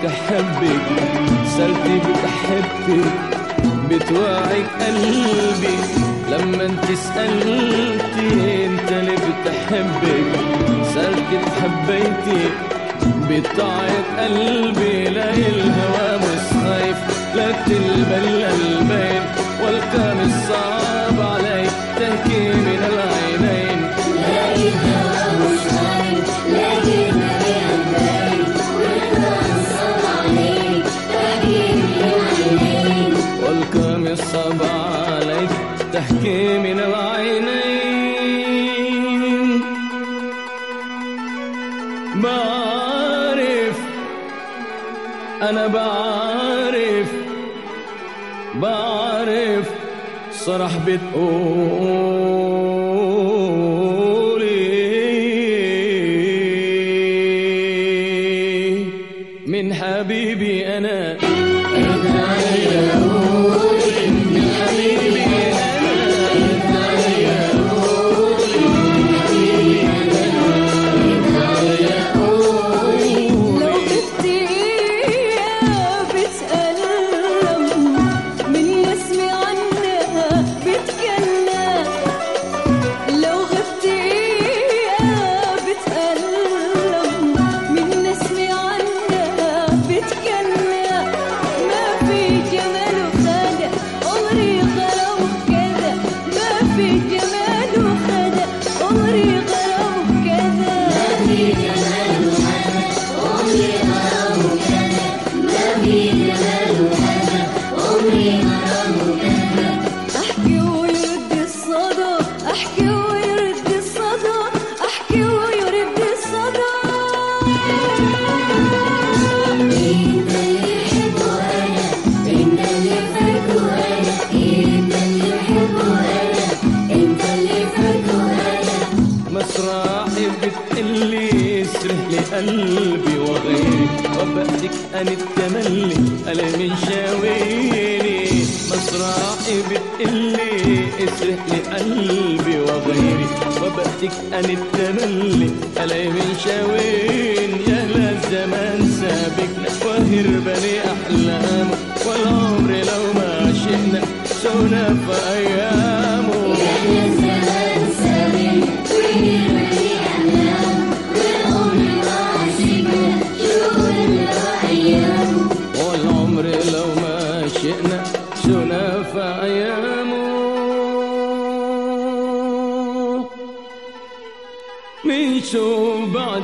بتحبك سألتي بتحبك بتوعك قلبي لما انت سألتي انت اللي بتحبك؟ سألتي حبيتي بتعيط قلبي لا الهوى مش خايف لا تلبل البين والكام الصعب. أنا بعرف بعرف صرح بتقولي. من حبيبي بتقلي اسرح لي قلبي وغيري وبأتك أن التملي ألا من شاويني. مسرحي بتقلي اسرح لي قلبي وغيري وبأتك أن التملي ألا من شاوين يا لا الزمان سابقنا وهربني أحلامه والعمر لو ما شفنا شنا فايامو من شو بعد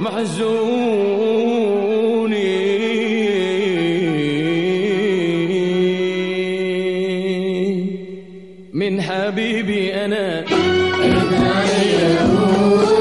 محزوني. من حبيبي أنا. أنا يا